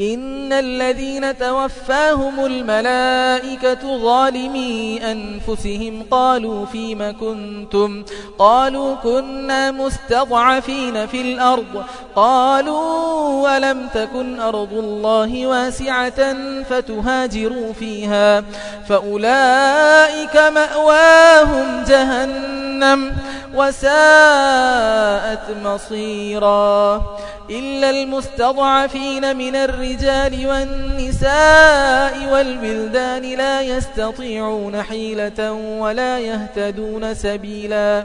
إن الذين توفاهم الملائكة ظالمي أنفسهم قالوا فيما كنتم قالوا كنا مستضعفين في الأرض قالوا ولم تكن أرض الله واسعة فتهاجروا فيها فأولئك مأواهم جهنم وساءت مصيرا إلا المستضعفين من الرجال والنساء والبلدان لا يستطيعون حيلة ولا يهتدون سبيلا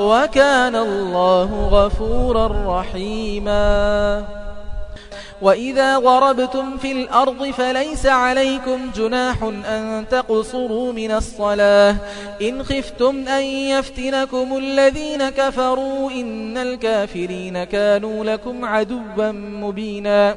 وكان الله غفورا رحيما. وإذا ضربتم في الأرض فليس عليكم جناح أن تقصروا من الصلاة. إن خفتم أن يفتنكم الذين كفروا إن الكافرين كانوا لكم عدوا مبينا.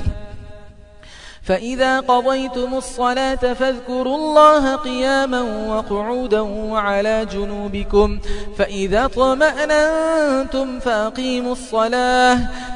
فإذا قضيتم الصلاة فاذكروا الله قياما وقعودا وعلى جنوبكم. فإذا طمأننتم فأقيموا الصلاة.